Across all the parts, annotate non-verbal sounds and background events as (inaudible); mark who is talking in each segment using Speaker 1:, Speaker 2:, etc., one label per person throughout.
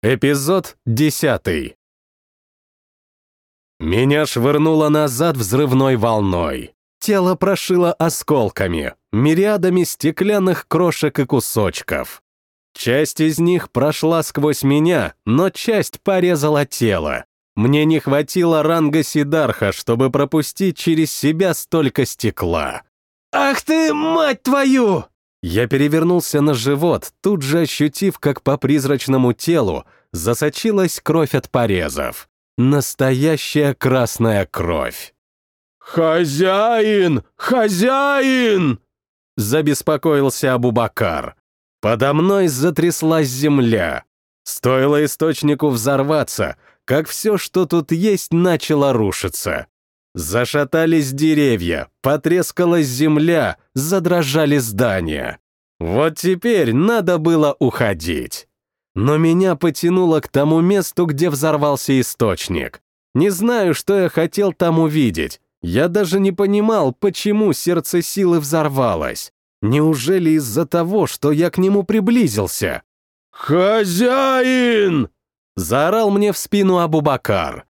Speaker 1: Эпизод 10. Меня швырнуло назад взрывной волной. Тело прошило осколками, мириадами стеклянных крошек и кусочков. Часть из них прошла сквозь меня, но часть порезала тело. Мне не хватило ранга Сидарха, чтобы пропустить через себя столько стекла. «Ах ты, мать твою!» Я перевернулся на живот, тут же ощутив, как по призрачному телу засочилась кровь от порезов. Настоящая красная кровь. «Хозяин! Хозяин!» Забеспокоился Абубакар. Подо мной затряслась земля. Стоило источнику взорваться, как все, что тут есть, начало рушиться. Зашатались деревья, потрескалась земля, задрожали здания. Вот теперь надо было уходить. Но меня потянуло к тому месту, где взорвался источник. Не знаю, что я хотел там увидеть. Я даже не понимал, почему сердце силы взорвалось. Неужели из-за того, что я к нему приблизился? «Хозяин!» — заорал мне в спину Абубакар.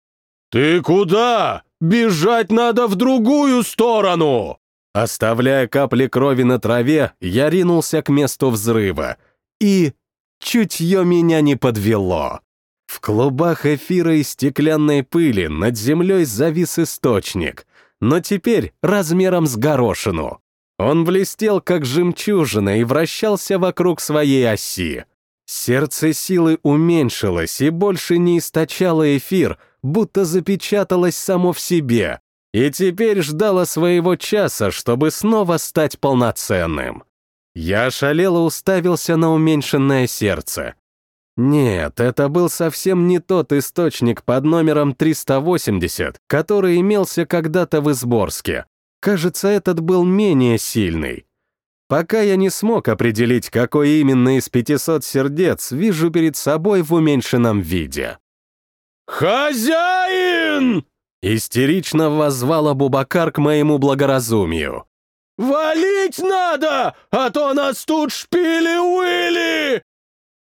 Speaker 1: «Ты куда?» «Бежать надо в другую сторону!» Оставляя капли крови на траве, я ринулся к месту взрыва. И чутье меня не подвело. В клубах эфира и стеклянной пыли над землей завис источник, но теперь размером с горошину. Он блестел, как жемчужина, и вращался вокруг своей оси. Сердце силы уменьшилось и больше не источало эфир — будто запечаталось само в себе, и теперь ждало своего часа, чтобы снова стать полноценным. Я шалело уставился на уменьшенное сердце. Нет, это был совсем не тот источник под номером 380, который имелся когда-то в Изборске. Кажется, этот был менее сильный. Пока я не смог определить, какой именно из 500 сердец вижу перед собой в уменьшенном виде. «Хозяин!» — истерично воззвал Абубакар к моему благоразумию. «Валить надо, а то нас тут шпили-уили!»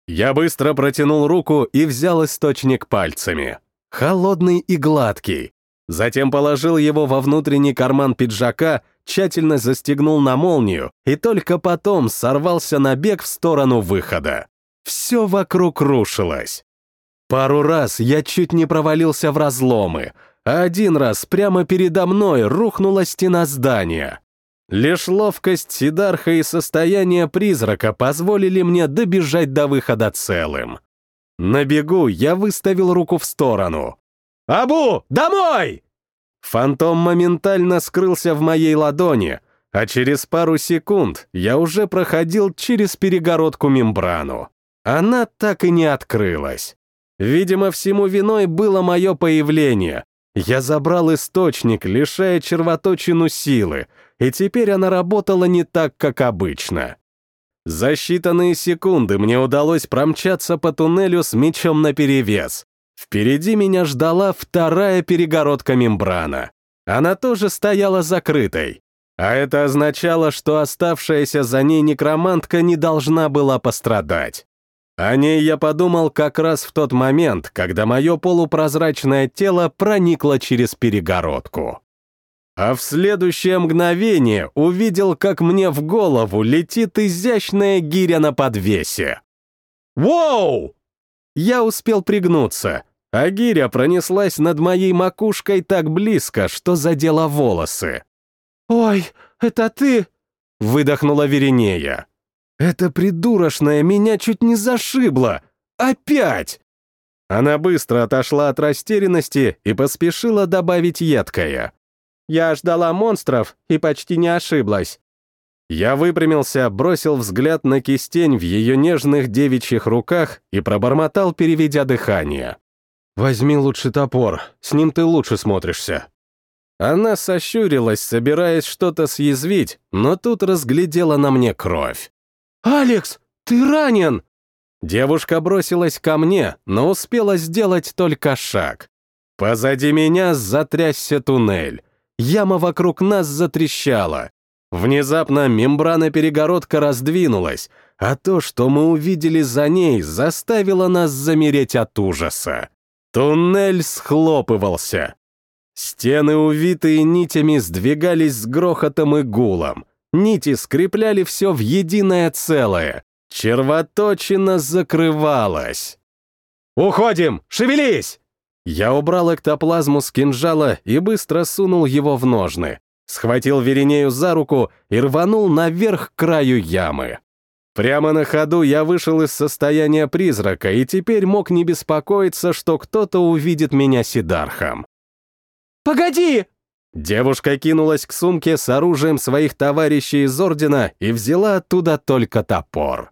Speaker 1: Я быстро протянул руку и взял источник пальцами. Холодный и гладкий. Затем положил его во внутренний карман пиджака, тщательно застегнул на молнию и только потом сорвался на бег в сторону выхода. Все вокруг рушилось. Пару раз я чуть не провалился в разломы, один раз прямо передо мной рухнула стена здания. Лишь ловкость Сидарха и состояние призрака позволили мне добежать до выхода целым. На бегу я выставил руку в сторону. «Абу, домой!» Фантом моментально скрылся в моей ладони, а через пару секунд я уже проходил через перегородку мембрану. Она так и не открылась. Видимо, всему виной было мое появление. Я забрал источник, лишая червоточину силы, и теперь она работала не так, как обычно. За считанные секунды мне удалось промчаться по туннелю с мечом наперевес. Впереди меня ждала вторая перегородка мембрана. Она тоже стояла закрытой. А это означало, что оставшаяся за ней некромантка не должна была пострадать. О ней я подумал как раз в тот момент, когда мое полупрозрачное тело проникло через перегородку. А в следующее мгновение увидел, как мне в голову летит изящная гиря на подвесе. «Воу!» Я успел пригнуться, а гиря пронеслась над моей макушкой так близко, что задела волосы. «Ой, это ты?» — выдохнула Веринея. Это придурочная меня чуть не зашибла. Опять! Она быстро отошла от растерянности и поспешила добавить едкое. Я ждала монстров и почти не ошиблась. Я выпрямился, бросил взгляд на кистень в ее нежных девичьих руках и пробормотал, переведя дыхание. «Возьми лучше топор, с ним ты лучше смотришься». Она сощурилась, собираясь что-то съязвить, но тут разглядела на мне кровь. «Алекс, ты ранен!» Девушка бросилась ко мне, но успела сделать только шаг. Позади меня затрясся туннель. Яма вокруг нас затрещала. Внезапно мембрана-перегородка раздвинулась, а то, что мы увидели за ней, заставило нас замереть от ужаса. Туннель схлопывался. Стены, увитые нитями, сдвигались с грохотом и гулом. Нити скрепляли все в единое целое. Червоточина закрывалась. «Уходим! Шевелись!» Я убрал эктоплазму с кинжала и быстро сунул его в ножны. Схватил Веринею за руку и рванул наверх к краю ямы. Прямо на ходу я вышел из состояния призрака и теперь мог не беспокоиться, что кто-то увидит меня Сидархом.
Speaker 2: «Погоди!»
Speaker 1: Девушка кинулась к сумке с оружием своих товарищей из Ордена и взяла оттуда только топор.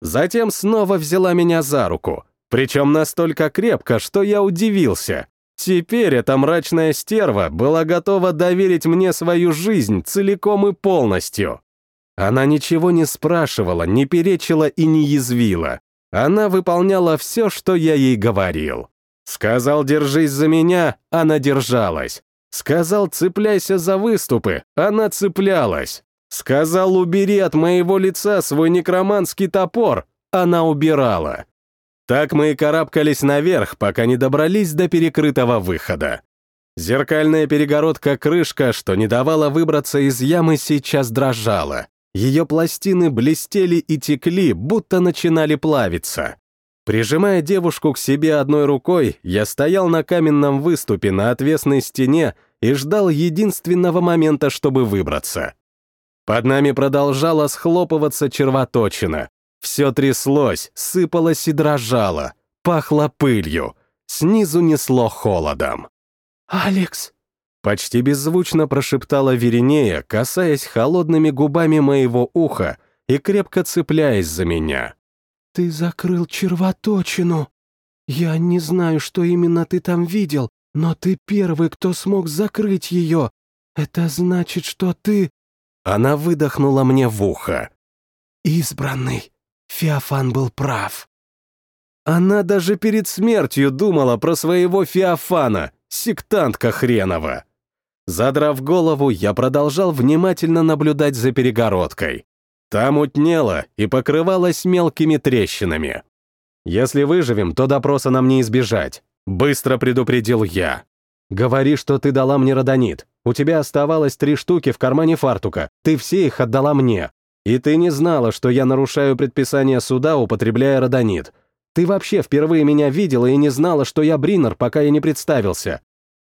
Speaker 1: Затем снова взяла меня за руку, причем настолько крепко, что я удивился. Теперь эта мрачная стерва была готова доверить мне свою жизнь целиком и полностью. Она ничего не спрашивала, не перечила и не язвила. Она выполняла все, что я ей говорил. Сказал «держись за меня», она держалась. Сказал «цепляйся за выступы», она цеплялась. Сказал «убери от моего лица свой некроманский топор», она убирала. Так мы и карабкались наверх, пока не добрались до перекрытого выхода. Зеркальная перегородка-крышка, что не давала выбраться из ямы, сейчас дрожала. Ее пластины блестели и текли, будто начинали плавиться. Прижимая девушку к себе одной рукой, я стоял на каменном выступе на отвесной стене и ждал единственного момента, чтобы выбраться. Под нами продолжала схлопываться червоточина. Все тряслось, сыпалось и дрожало, пахло пылью, снизу несло холодом.
Speaker 2: «Алекс!»
Speaker 1: Почти беззвучно прошептала Веринея, касаясь холодными губами моего уха и крепко цепляясь за меня.
Speaker 2: «Ты закрыл червоточину. Я не знаю, что именно ты там видел, но ты первый, кто смог закрыть ее. Это значит, что ты...»
Speaker 1: Она выдохнула мне в ухо.
Speaker 2: «Избранный. Феофан был прав».
Speaker 1: Она даже перед смертью думала про своего Феофана, сектантка хренова. Задрав голову, я продолжал внимательно наблюдать за перегородкой. Там утнело и покрывалось мелкими трещинами. «Если выживем, то допроса нам не избежать», — быстро предупредил я. «Говори, что ты дала мне родонит. У тебя оставалось три штуки в кармане фартука. Ты все их отдала мне. И ты не знала, что я нарушаю предписание суда, употребляя родонит. Ты вообще впервые меня видела и не знала, что я Бринер, пока я не представился.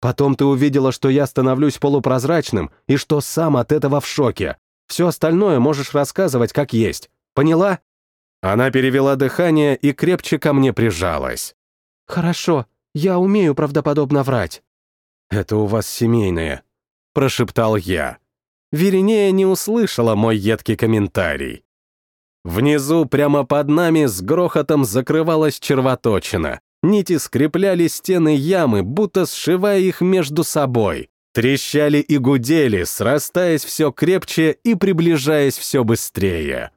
Speaker 1: Потом ты увидела, что я становлюсь полупрозрачным и что сам от этого в шоке. Все остальное можешь рассказывать как есть. Поняла?» Она перевела дыхание и крепче ко мне прижалась.
Speaker 2: «Хорошо, я умею правдоподобно врать».
Speaker 1: «Это у вас семейное», — прошептал я. Веринея не услышала мой едкий комментарий. Внизу, прямо под нами, с грохотом закрывалась червоточина. Нити скрепляли стены ямы, будто сшивая их между собой. Трещали и гудели, срастаясь все крепче и приближаясь все быстрее.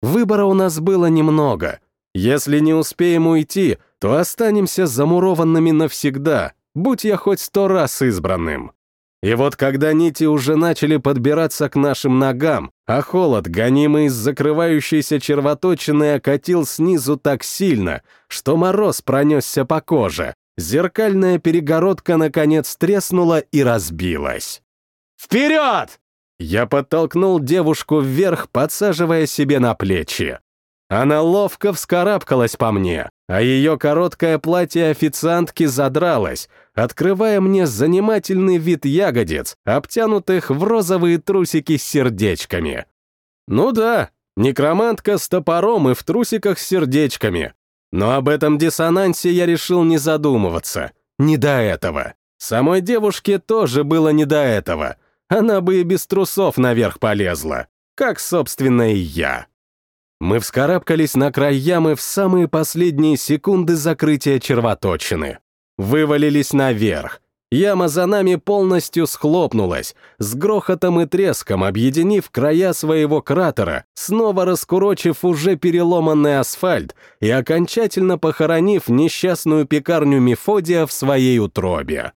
Speaker 1: Выбора у нас было немного. Если не успеем уйти, то останемся замурованными навсегда, будь я хоть сто раз избранным. И вот когда нити уже начали подбираться к нашим ногам, а холод, гонимый из закрывающейся червоточины, окатил снизу так сильно, что мороз пронесся по коже, зеркальная перегородка наконец треснула и разбилась. «Вперед!» Я подтолкнул девушку вверх, подсаживая себе на плечи. Она ловко вскарабкалась по мне, а ее короткое платье официантки задралось, открывая мне занимательный вид ягодиц, обтянутых в розовые трусики с сердечками. Ну да, некромантка с топором и в трусиках с сердечками. Но об этом диссонансе я решил не задумываться. Не до этого. Самой девушке тоже было не до этого. Она бы и без трусов наверх полезла. Как, собственно, и я. Мы вскарабкались на край ямы в самые последние секунды закрытия червоточины. Вывалились наверх. Яма за нами полностью схлопнулась, с грохотом и треском объединив края своего кратера, снова раскурочив уже переломанный асфальт и окончательно похоронив несчастную пекарню Мефодия в своей утробе.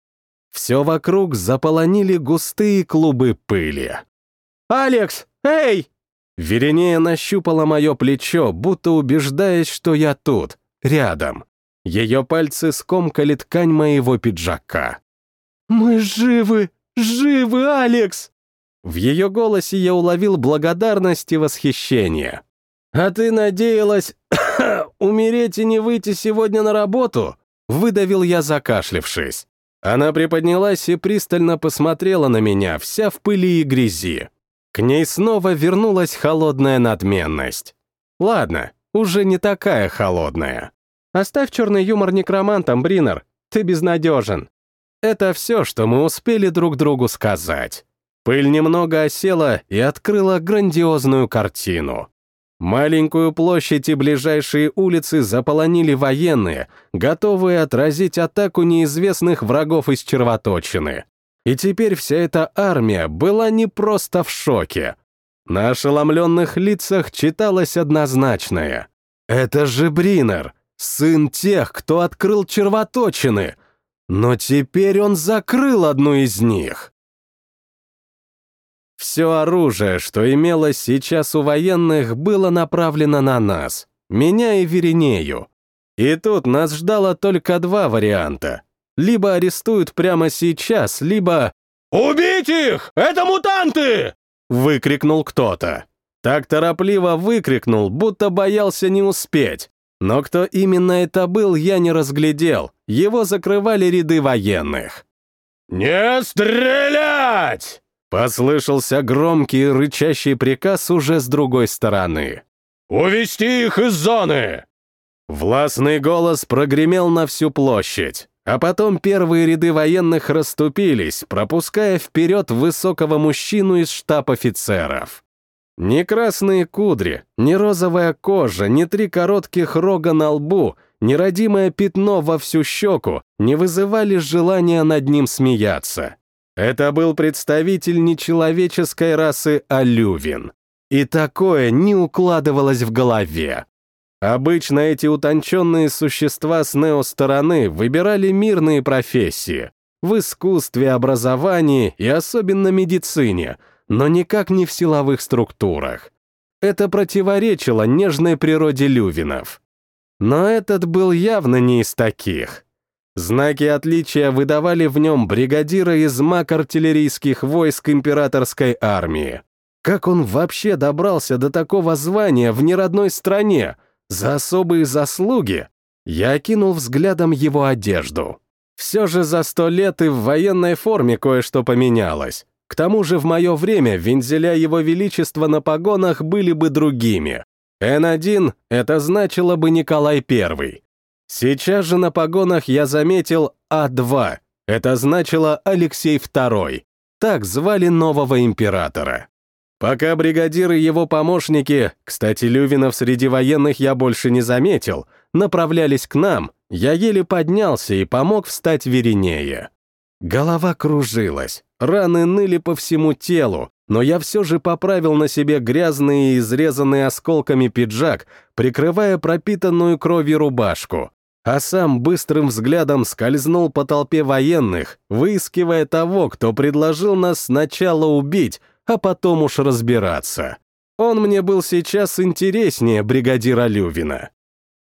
Speaker 1: Все вокруг заполонили густые клубы пыли.
Speaker 2: «Алекс! Эй!»
Speaker 1: Веренея нащупала мое плечо, будто убеждаясь, что я тут, рядом. Ее пальцы скомкали ткань моего пиджака.
Speaker 2: «Мы живы! Живы, Алекс!»
Speaker 1: В ее голосе я уловил благодарность и восхищение. «А ты надеялась (coughs) умереть и не выйти сегодня на работу?» Выдавил я, закашлившись. Она приподнялась и пристально посмотрела на меня, вся в пыли и грязи. К ней снова вернулась холодная надменность. Ладно, уже не такая холодная. Оставь черный юмор некромантам, Бринер, ты безнадежен. Это все, что мы успели друг другу сказать. Пыль немного осела и открыла грандиозную картину. Маленькую площадь и ближайшие улицы заполонили военные, готовые отразить атаку неизвестных врагов из червоточины. И теперь вся эта армия была не просто в шоке. На ошеломленных лицах читалось однозначное. «Это же Бринер, сын тех, кто открыл червоточины!» Но теперь он закрыл одну из них. Все оружие, что имелось сейчас у военных, было направлено на нас, меня и Веринею. И тут нас ждало только два варианта. Либо арестуют прямо сейчас, либо... «Убить их! Это мутанты!» — выкрикнул кто-то. Так торопливо выкрикнул, будто боялся не успеть. Но кто именно это был, я не разглядел. Его закрывали ряды военных. «Не стрелять!» Послышался громкий рычащий приказ уже с другой стороны. «Увести их из зоны!» Властный голос прогремел на всю площадь, а потом первые ряды военных расступились, пропуская вперед высокого мужчину из штаб офицеров. Ни красные кудри, ни розовая кожа, ни три коротких рога на лбу, ни родимое пятно во всю щеку не вызывали желания над ним смеяться. Это был представитель нечеловеческой расы Алювин. И такое не укладывалось в голове. Обычно эти утонченные существа с нео-стороны выбирали мирные профессии в искусстве, образовании и особенно медицине, но никак не в силовых структурах. Это противоречило нежной природе лювинов. Но этот был явно не из таких. Знаки отличия выдавали в нем бригадира из маг артиллерийских войск императорской армии. Как он вообще добрался до такого звания в неродной стране? За особые заслуги? Я окинул взглядом его одежду. Все же за сто лет и в военной форме кое-что поменялось. К тому же в мое время вензеля его величества на погонах были бы другими. Н1 — это значило бы Николай I. Сейчас же на погонах я заметил А2. Это значило Алексей II. Так звали нового императора. Пока бригадир и его помощники, кстати, Лювинов среди военных я больше не заметил, направлялись к нам, я еле поднялся и помог встать веренее. Голова кружилась, раны ныли по всему телу, но я все же поправил на себе грязный и изрезанный осколками пиджак, прикрывая пропитанную кровью рубашку а сам быстрым взглядом скользнул по толпе военных, выискивая того, кто предложил нас сначала убить, а потом уж разбираться. Он мне был сейчас интереснее бригадира Лювина.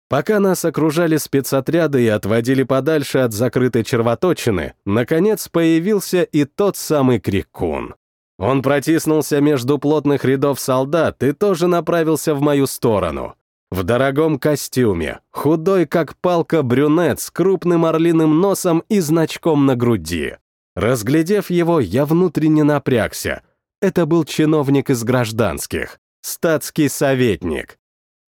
Speaker 1: Пока нас окружали спецотряды и отводили подальше от закрытой червоточины, наконец появился и тот самый Крикун. Он протиснулся между плотных рядов солдат и тоже направился в мою сторону. В дорогом костюме, худой как палка брюнет с крупным орлиным носом и значком на груди. Разглядев его, я внутренне напрягся. Это был чиновник из гражданских, статский советник.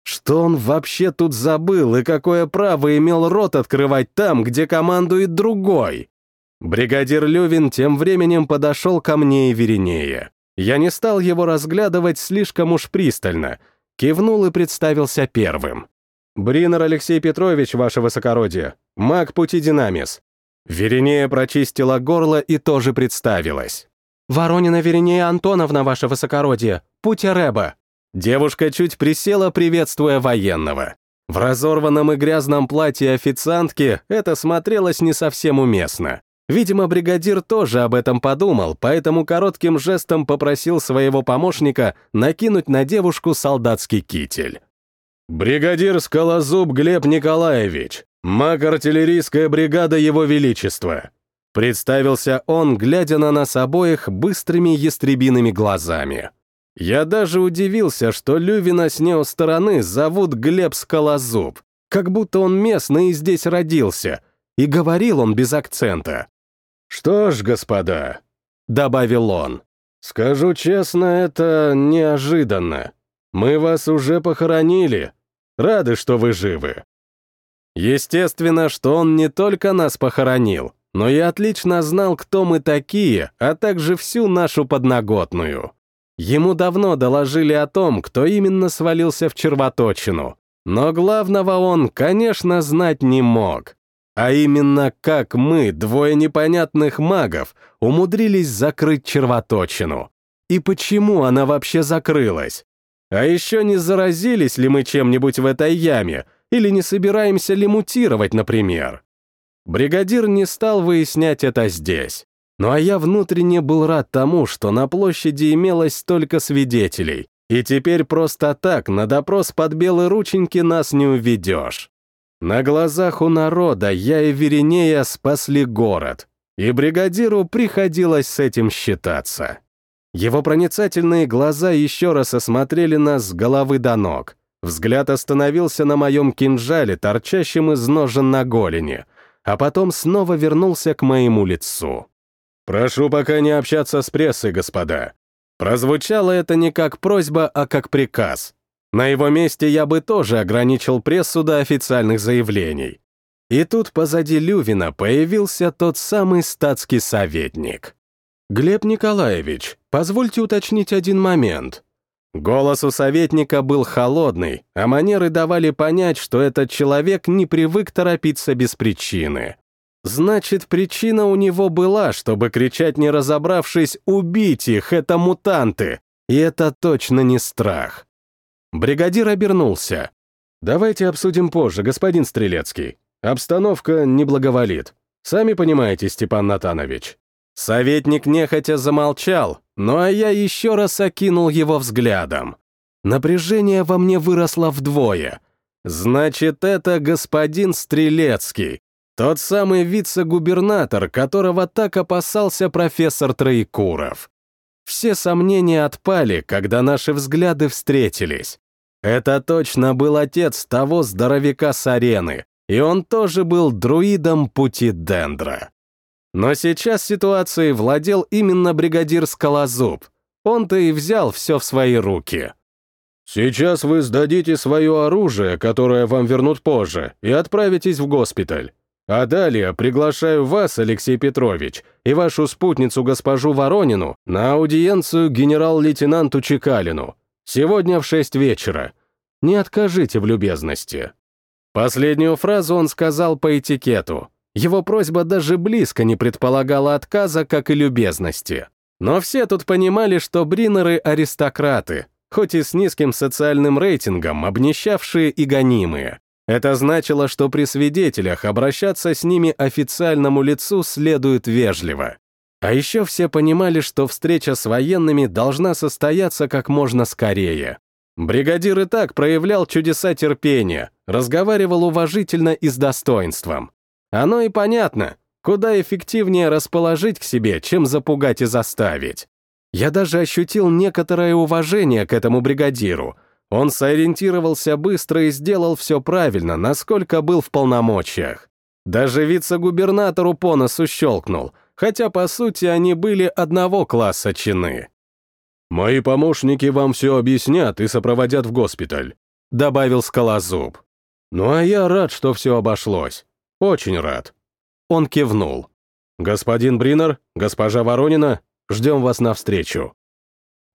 Speaker 1: Что он вообще тут забыл и какое право имел рот открывать там, где командует другой? Бригадир Левин тем временем подошел ко мне и веренее. Я не стал его разглядывать слишком уж пристально — Кивнул и представился первым. «Бринер Алексей Петрович, ваше высокородие, маг пути Динамис». Веринея прочистила горло и тоже представилась. «Воронина Веринея Антоновна, ваше высокородие, путь Рэба». Девушка чуть присела, приветствуя военного. В разорванном и грязном платье официантки это смотрелось не совсем уместно. Видимо, бригадир тоже об этом подумал, поэтому коротким жестом попросил своего помощника накинуть на девушку солдатский китель. «Бригадир Скалозуб Глеб Николаевич, маг-артиллерийская бригада Его Величества», представился он, глядя на нас обоих быстрыми ястребиными глазами. Я даже удивился, что Лювина с нео стороны зовут Глеб Скалозуб, как будто он местный и здесь родился, и говорил он без акцента. «Что ж, господа», — добавил он, — «скажу честно, это неожиданно. Мы вас уже похоронили. Рады, что вы живы». Естественно, что он не только нас похоронил, но и отлично знал, кто мы такие, а также всю нашу подноготную. Ему давно доложили о том, кто именно свалился в червоточину, но главного он, конечно, знать не мог. А именно, как мы, двое непонятных магов, умудрились закрыть червоточину. И почему она вообще закрылась? А еще не заразились ли мы чем-нибудь в этой яме, или не собираемся ли мутировать, например? Бригадир не стал выяснять это здесь. Ну а я внутренне был рад тому, что на площади имелось столько свидетелей, и теперь просто так на допрос под белые рученьки нас не уведешь. На глазах у народа я и Веринея спасли город, и бригадиру приходилось с этим считаться. Его проницательные глаза еще раз осмотрели нас с головы до ног. Взгляд остановился на моем кинжале, торчащем из ножен на голени, а потом снова вернулся к моему лицу. «Прошу пока не общаться с прессой, господа». Прозвучало это не как просьба, а как приказ. На его месте я бы тоже ограничил прессу до официальных заявлений. И тут позади Лювина появился тот самый статский советник. «Глеб Николаевич, позвольте уточнить один момент». Голос у советника был холодный, а манеры давали понять, что этот человек не привык торопиться без причины. Значит, причина у него была, чтобы кричать, не разобравшись, «Убить их, это мутанты!» И это точно не страх. Бригадир обернулся. «Давайте обсудим позже, господин Стрелецкий. Обстановка не благоволит. Сами понимаете, Степан Натанович». Советник нехотя замолчал, ну а я еще раз окинул его взглядом. Напряжение во мне выросло вдвое. Значит, это господин Стрелецкий, тот самый вице-губернатор, которого так опасался профессор Троекуров. Все сомнения отпали, когда наши взгляды встретились. Это точно был отец того здоровяка с арены, и он тоже был друидом пути Дендра. Но сейчас ситуацией владел именно бригадир Скалозуб. Он-то и взял все в свои руки. «Сейчас вы сдадите свое оружие, которое вам вернут позже, и отправитесь в госпиталь. А далее приглашаю вас, Алексей Петрович, и вашу спутницу госпожу Воронину на аудиенцию генерал-лейтенанту Чекалину. Сегодня в шесть вечера. Не откажите в любезности». Последнюю фразу он сказал по этикету. Его просьба даже близко не предполагала отказа, как и любезности. Но все тут понимали, что Бринеры — аристократы, хоть и с низким социальным рейтингом, обнищавшие и гонимые. Это значило, что при свидетелях обращаться с ними официальному лицу следует вежливо. А еще все понимали, что встреча с военными должна состояться как можно скорее. Бригадир и так проявлял чудеса терпения, разговаривал уважительно и с достоинством. Оно и понятно, куда эффективнее расположить к себе, чем запугать и заставить. Я даже ощутил некоторое уважение к этому бригадиру — он сориентировался быстро и сделал все правильно, насколько был в полномочиях. Даже вице-губернатору по носу щелкнул, хотя, по сути, они были одного класса чины. «Мои помощники вам все объяснят и сопроводят в госпиталь», — добавил Скалозуб. «Ну а я рад, что все обошлось. Очень рад». Он кивнул. «Господин Бринер, госпожа Воронина, ждем вас навстречу».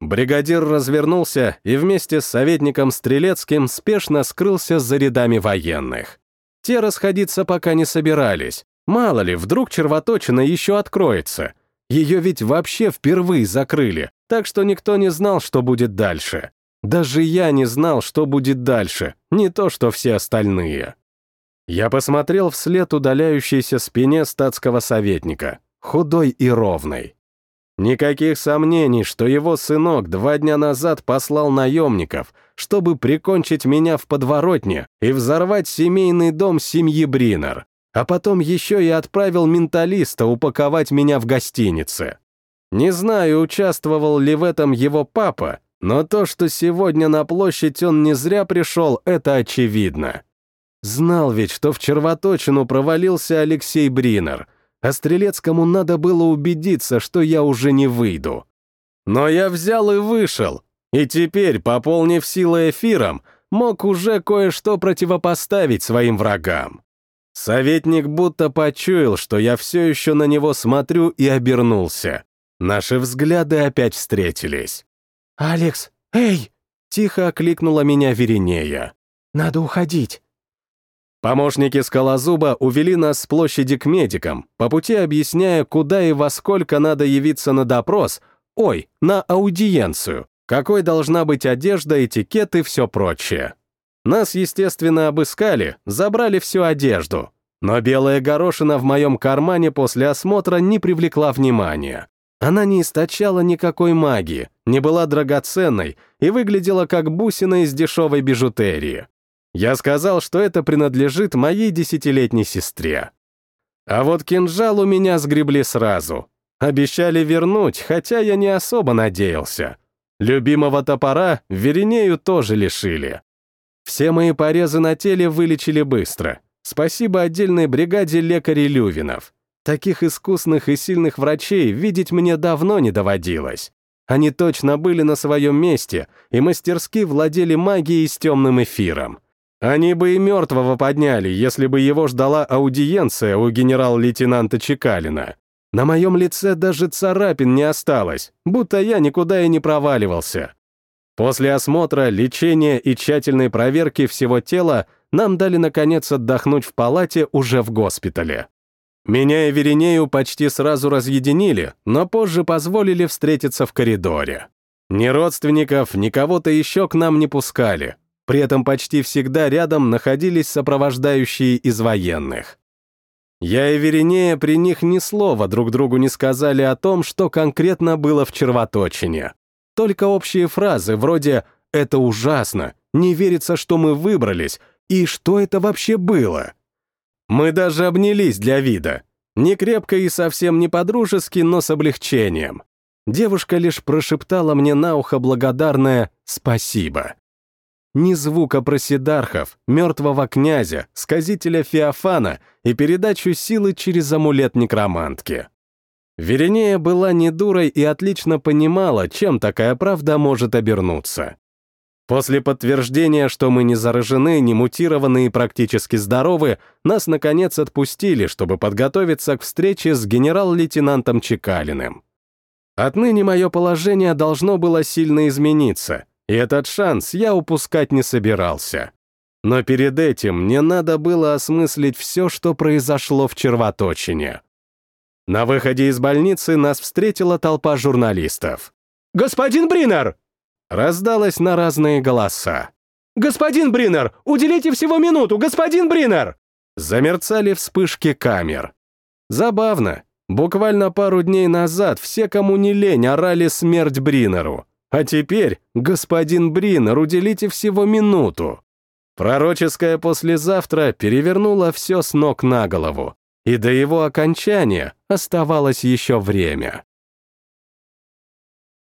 Speaker 1: Бригадир развернулся и вместе с советником Стрелецким спешно скрылся за рядами военных. Те расходиться пока не собирались. Мало ли, вдруг червоточина еще откроется. Ее ведь вообще впервые закрыли, так что никто не знал, что будет дальше. Даже я не знал, что будет дальше, не то что все остальные. Я посмотрел вслед удаляющейся спине статского советника, худой и ровной. Никаких сомнений, что его сынок два дня назад послал наемников, чтобы прикончить меня в подворотне и взорвать семейный дом семьи Бринер, а потом еще и отправил менталиста упаковать меня в гостинице. Не знаю, участвовал ли в этом его папа, но то, что сегодня на площадь он не зря пришел, это очевидно. Знал ведь, что в червоточину провалился Алексей Бринер, а Стрелецкому надо было убедиться, что я уже не выйду. Но я взял и вышел, и теперь, пополнив силы эфиром, мог уже кое-что противопоставить своим врагам. Советник будто почуял, что я все еще на него смотрю и обернулся. Наши взгляды опять встретились.
Speaker 2: «Алекс, эй!» — тихо окликнула меня Веринея. «Надо уходить».
Speaker 1: Помощники Скалозуба увели нас с площади к медикам, по пути объясняя, куда и во сколько надо явиться на допрос, ой, на аудиенцию, какой должна быть одежда, этикет и все прочее. Нас, естественно, обыскали, забрали всю одежду, но белая горошина в моем кармане после осмотра не привлекла внимания. Она не источала никакой магии, не была драгоценной и выглядела как бусина из дешевой бижутерии. Я сказал, что это принадлежит моей десятилетней сестре. А вот кинжал у меня сгребли сразу. Обещали вернуть, хотя я не особо надеялся. Любимого топора Веринею тоже лишили. Все мои порезы на теле вылечили быстро. Спасибо отдельной бригаде лекарей Лювинов. Таких искусных и сильных врачей видеть мне давно не доводилось. Они точно были на своем месте и мастерски владели магией с темным эфиром. Они бы и мертвого подняли, если бы его ждала аудиенция у генерал-лейтенанта Чекалина. На моем лице даже царапин не осталось, будто я никуда и не проваливался. После осмотра, лечения и тщательной проверки всего тела нам дали, наконец, отдохнуть в палате уже в госпитале. Меня и Веринею почти сразу разъединили, но позже позволили встретиться в коридоре. Ни родственников, ни кого-то еще к нам не пускали, при этом почти всегда рядом находились сопровождающие из военных. Я и Веринея при них ни слова друг другу не сказали о том, что конкретно было в червоточине. Только общие фразы вроде «это ужасно», «не верится, что мы выбрались» и «что это вообще было?». Мы даже обнялись для вида. Не крепко и совсем не по-дружески, но с облегчением. Девушка лишь прошептала мне на ухо благодарное «спасибо». Ни звука про Сидархов, мертвого князя, сказителя Феофана и передачу силы через амулет некромантки. Веренея была не дурой и отлично понимала, чем такая правда может обернуться. После подтверждения, что мы не заражены, не мутированы и практически здоровы, нас, наконец, отпустили, чтобы подготовиться к встрече с генерал-лейтенантом Чекалиным. Отныне мое положение должно было сильно измениться — и этот шанс я упускать не собирался. Но перед этим мне надо было осмыслить все, что произошло в червоточине. На выходе из больницы нас встретила толпа журналистов.
Speaker 2: «Господин Бринер!»
Speaker 1: Раздалось на разные голоса.
Speaker 2: «Господин Бринер! Уделите всего минуту! Господин Бринер!»
Speaker 1: Замерцали вспышки камер. Забавно. Буквально пару дней назад все, кому не лень, орали смерть Бринеру. А теперь, господин Бринер, уделите всего минуту. Пророческое послезавтра перевернуло все с ног на голову, и до его окончания оставалось еще время.